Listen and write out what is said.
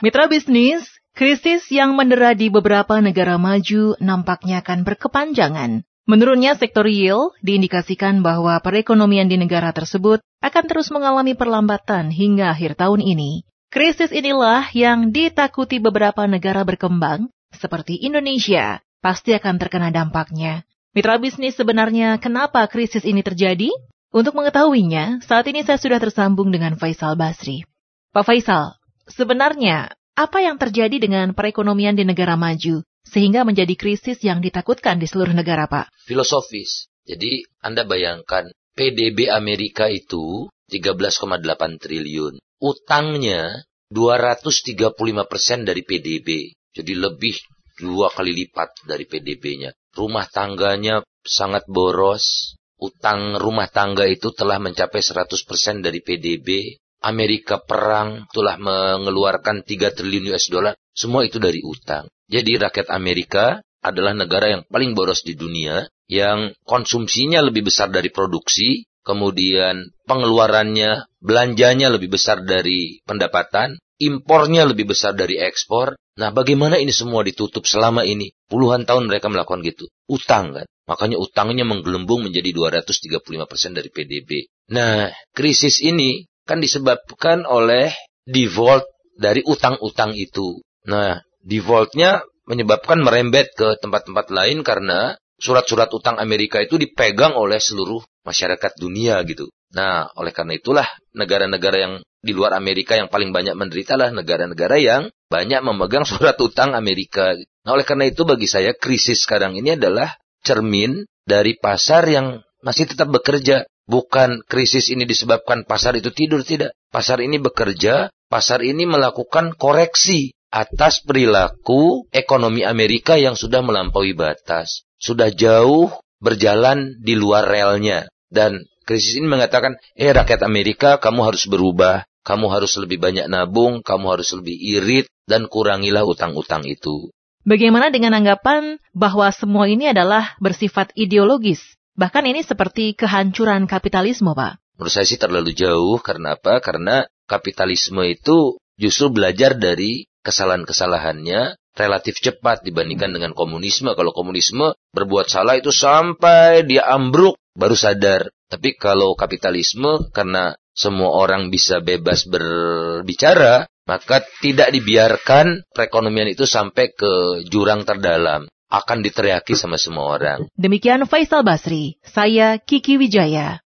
Mitra bisnis, krisis yang mendera di beberapa negara maju nampaknya akan berkepanjangan. Menurutnya sektor yield diindikasikan bahwa perekonomian di negara tersebut akan terus mengalami perlambatan hingga akhir tahun ini. Krisis inilah yang ditakuti beberapa negara berkembang, seperti Indonesia, pasti akan terkena dampaknya. Mitra bisnis sebenarnya kenapa krisis ini terjadi? Untuk mengetahuinya, saat ini saya sudah tersambung dengan Faisal Basri. Pak Faisal, sebenarnya apa yang terjadi dengan perekonomian di negara maju sehingga menjadi krisis yang ditakutkan di seluruh negara, Pak? Filosofis. Jadi Anda bayangkan PDB Amerika itu 13,8 triliun utangnya 235 persen dari PDB. Jadi lebih dua kali lipat dari PDB-nya. Rumah tangganya sangat boros. Utang rumah tangga itu telah mencapai 100 persen dari PDB. Amerika perang telah mengeluarkan 3 triliun US dollar. Semua itu dari utang. Jadi rakyat Amerika adalah negara yang paling boros di dunia. Yang konsumsinya lebih besar dari produksi kemudian pengeluarannya, belanjanya lebih besar dari pendapatan, impornya lebih besar dari ekspor. Nah, bagaimana ini semua ditutup selama ini? Puluhan tahun mereka melakukan gitu. Utang kan. Makanya utangnya menggelembung menjadi 235% dari PDB. Nah, krisis ini kan disebabkan oleh default dari utang-utang itu. Nah, defaultnya menyebabkan merembet ke tempat-tempat lain karena surat-surat utang Amerika itu dipegang oleh seluruh masyarakat dunia gitu. Nah, oleh karena itulah negara-negara yang di luar Amerika yang paling banyak menderita lah negara-negara yang banyak memegang surat utang Amerika. Nah, oleh karena itu bagi saya krisis sekarang ini adalah cermin dari pasar yang masih tetap bekerja. Bukan krisis ini disebabkan pasar itu tidur, tidak. Pasar ini bekerja, pasar ini melakukan koreksi atas perilaku ekonomi Amerika yang sudah melampaui batas. Sudah jauh berjalan di luar relnya. Dan krisis ini mengatakan, eh rakyat Amerika kamu harus berubah, kamu harus lebih banyak nabung, kamu harus lebih irit, dan kurangilah utang-utang itu. Bagaimana dengan anggapan bahwa semua ini adalah bersifat ideologis? Bahkan ini seperti kehancuran kapitalisme, Pak. Menurut saya sih terlalu jauh. Karena apa? Karena kapitalisme itu justru belajar dari kesalahan-kesalahannya relatif cepat dibandingkan dengan komunisme. Kalau komunisme berbuat salah itu sampai dia ambruk baru sadar. Tapi kalau kapitalisme karena semua orang bisa bebas berbicara, maka tidak dibiarkan perekonomian itu sampai ke jurang terdalam. Akan diteriaki sama semua orang. Demikian Faisal Basri, saya Kiki Wijaya.